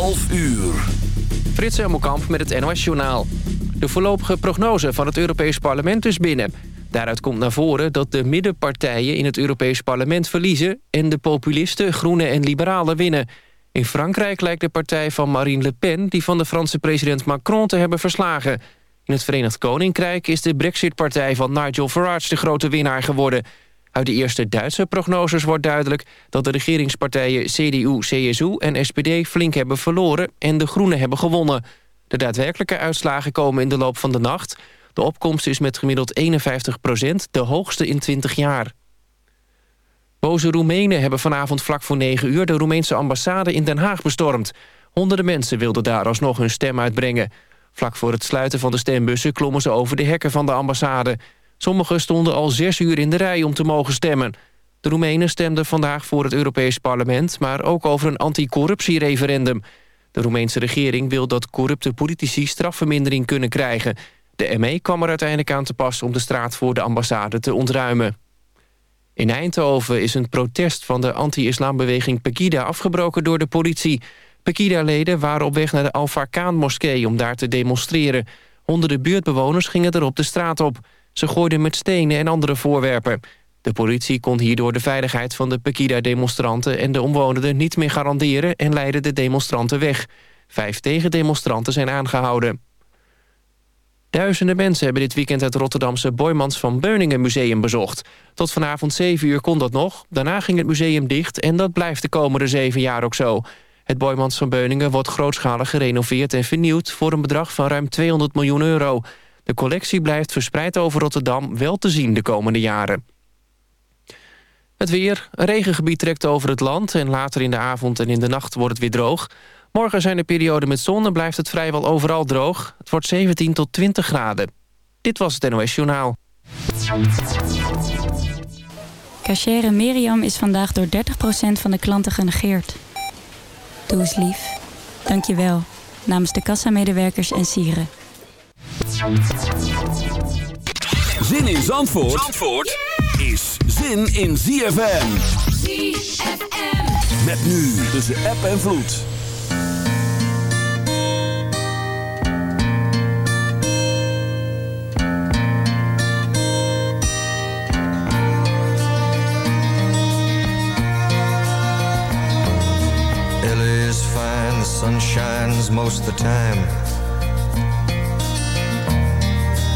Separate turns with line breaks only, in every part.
11 uur.
Frits Hemelkamp met het NOS Journaal. De voorlopige prognose van het Europees Parlement is binnen. Daaruit komt naar voren dat de middenpartijen in het Europees Parlement verliezen... en de populisten, groenen en liberalen winnen. In Frankrijk lijkt de partij van Marine Le Pen... die van de Franse president Macron te hebben verslagen. In het Verenigd Koninkrijk is de Brexit-partij van Nigel Farage... de grote winnaar geworden... Uit de eerste Duitse prognoses wordt duidelijk dat de regeringspartijen CDU, CSU en SPD flink hebben verloren en de Groenen hebben gewonnen. De daadwerkelijke uitslagen komen in de loop van de nacht. De opkomst is met gemiddeld 51 procent de hoogste in 20 jaar. Boze Roemenen hebben vanavond vlak voor 9 uur de Roemeense ambassade in Den Haag bestormd. Honderden mensen wilden daar alsnog hun stem uitbrengen. Vlak voor het sluiten van de stembussen klommen ze over de hekken van de ambassade. Sommigen stonden al zes uur in de rij om te mogen stemmen. De Roemenen stemden vandaag voor het Europees Parlement... maar ook over een anticorruptiereferendum. De Roemeense regering wil dat corrupte politici strafvermindering kunnen krijgen. De ME kwam er uiteindelijk aan te pas om de straat voor de ambassade te ontruimen. In Eindhoven is een protest van de anti-islambeweging Pegida afgebroken door de politie. Pegida-leden waren op weg naar de Al-Farkaan-moskee om daar te demonstreren. Honderden buurtbewoners gingen er op de straat op... Ze gooiden met stenen en andere voorwerpen. De politie kon hierdoor de veiligheid van de Pekida-demonstranten... en de omwonenden niet meer garanderen en leidde de demonstranten weg. Vijf tegendemonstranten zijn aangehouden. Duizenden mensen hebben dit weekend het Rotterdamse Boymans van Beuningen Museum bezocht. Tot vanavond 7 uur kon dat nog. Daarna ging het museum dicht en dat blijft de komende zeven jaar ook zo. Het Boymans van Beuningen wordt grootschalig gerenoveerd en vernieuwd... voor een bedrag van ruim 200 miljoen euro. De collectie blijft verspreid over Rotterdam wel te zien de komende jaren. Het weer. Een regengebied trekt over het land... en later in de avond en in de nacht wordt het weer droog. Morgen zijn er perioden met zon en blijft het vrijwel overal droog. Het wordt 17 tot 20 graden. Dit was het NOS Journaal.
Cachere Miriam is vandaag door 30% van de klanten genegeerd. Doe eens lief. Dank je wel. Namens de kassamedewerkers en sieren.
Zin in Zandvoort, Zandvoort is zin in ZFM. ZFM. Met nu tussen app en vloed.
LA is fine, the sun shines most of the time.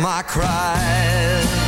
my cries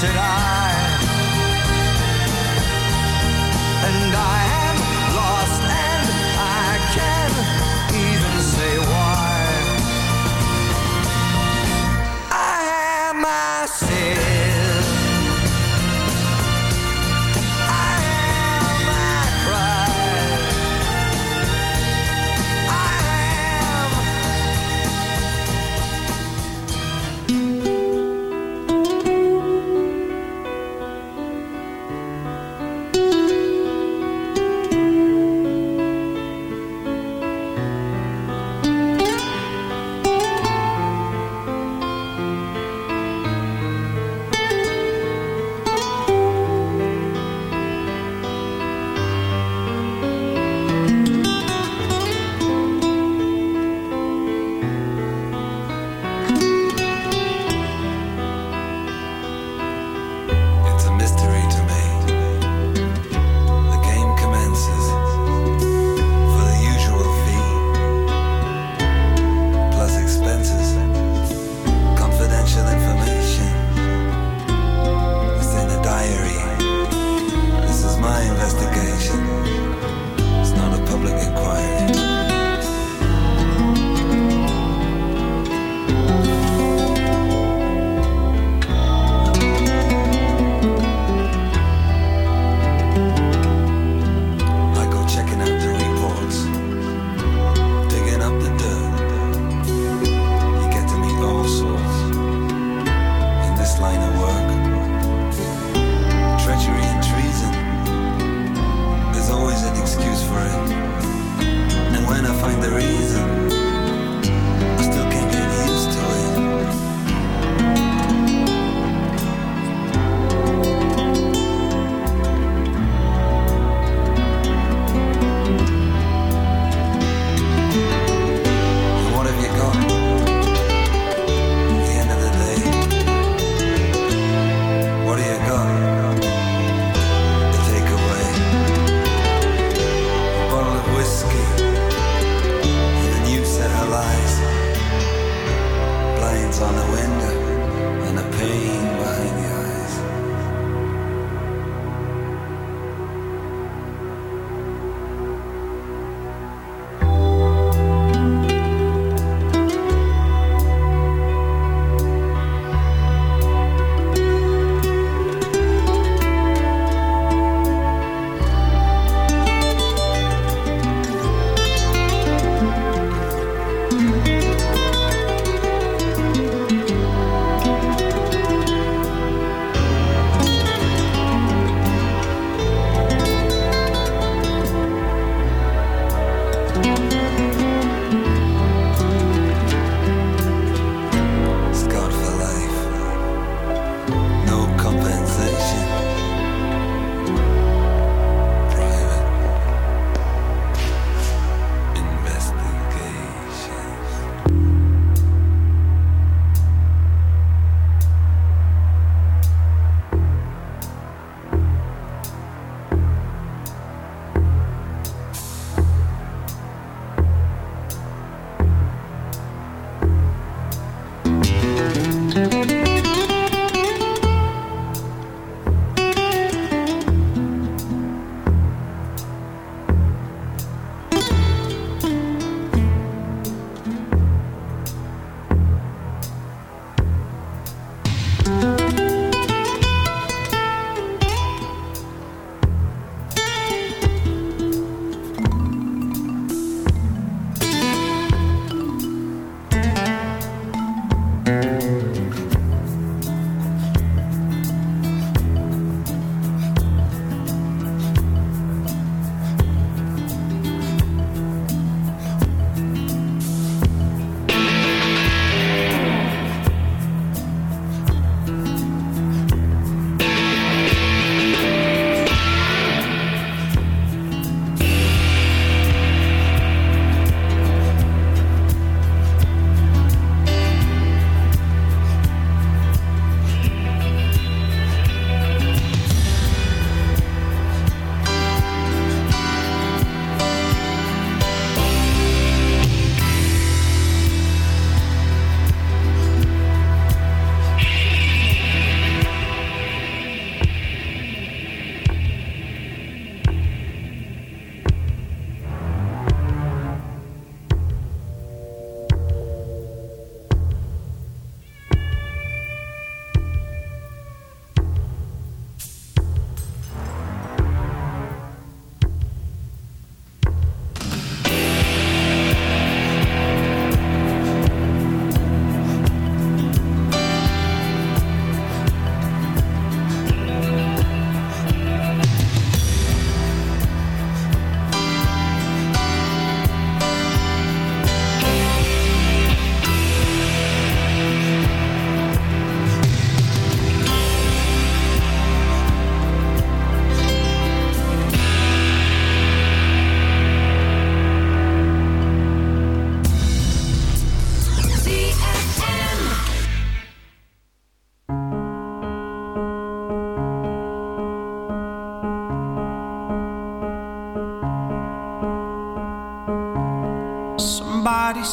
Said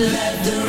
Let the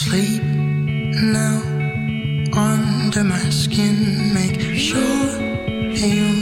Sleep now under my skin. Make sure you.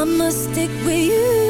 I
must stick with you.